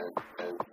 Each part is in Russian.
Thank you.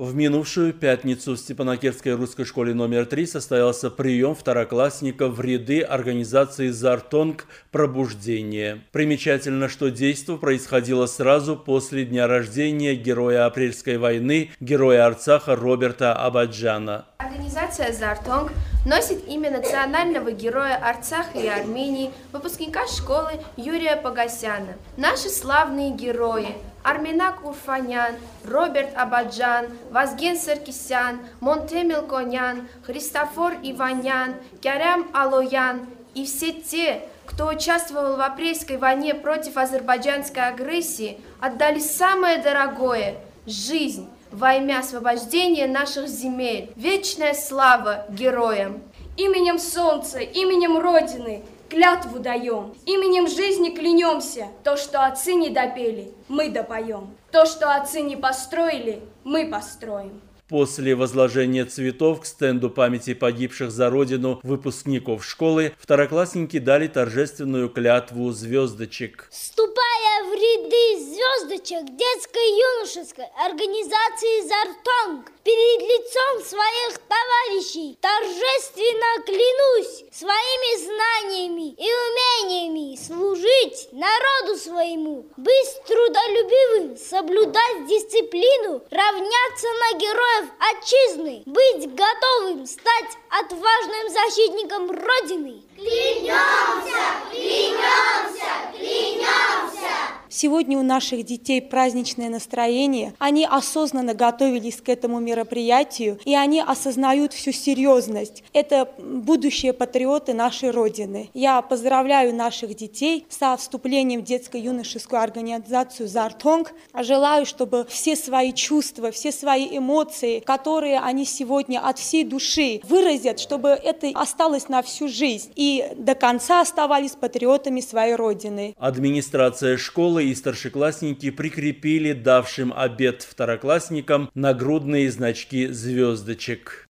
В минувшую пятницу в Степанакерской русской школе номер 3 состоялся прием второклассников в ряды организации «Зартонг. Пробуждение». Примечательно, что действо происходило сразу после дня рождения героя Апрельской войны, героя Арцаха Роберта Абаджана. Организация «Зартонг» носит имя национального героя Арцаха и Армении, выпускника школы Юрия Погосяна. Наши славные герои Арминак Урфанян, Роберт Абаджан, Вазген Саркисян, Монтемил Конян, Христофор Иванян, Кярям Алоян и все те, кто участвовал в апрельской войне против азербайджанской агрессии, отдали самое дорогое – жизнь во имя освобождения наших земель. Вечная слава героям! Именем Солнца, именем Родины клятву даем, именем жизни клянемся. То, что отцы не допели, мы допоем. То, что отцы не построили, мы построим. После возложения цветов к стенду памяти погибших за родину выпускников школы второклассники дали торжественную клятву звездочек. Вступая в ряды звездочек детско-юношеской организации «Зартонг», перед лицом своих товарищей торжественно клянусь своими знаниями и умениями служить народу своему, быть трудолюбивым, соблюдать дисциплину, равняться на героев отчизны, быть готовым стать отважным защитником Родины. Клянемся! Клянемся! Клянемся! Сегодня у наших детей праздничное настроение. Они осознанно готовились к этому мероприятию, и они осознают всю серьезность. Это будущие патриоты нашей Родины. Я поздравляю наших детей со вступлением в детско-юношескую организацию «Зартонг». Желаю, чтобы все свои чувства, все свои эмоции, которые они сегодня от всей души выразят, чтобы это осталось на всю жизнь и до конца оставались патриотами своей Родины. Администрация школы школы и старшеклассники прикрепили давшим обед второклассникам нагрудные значки звездочек.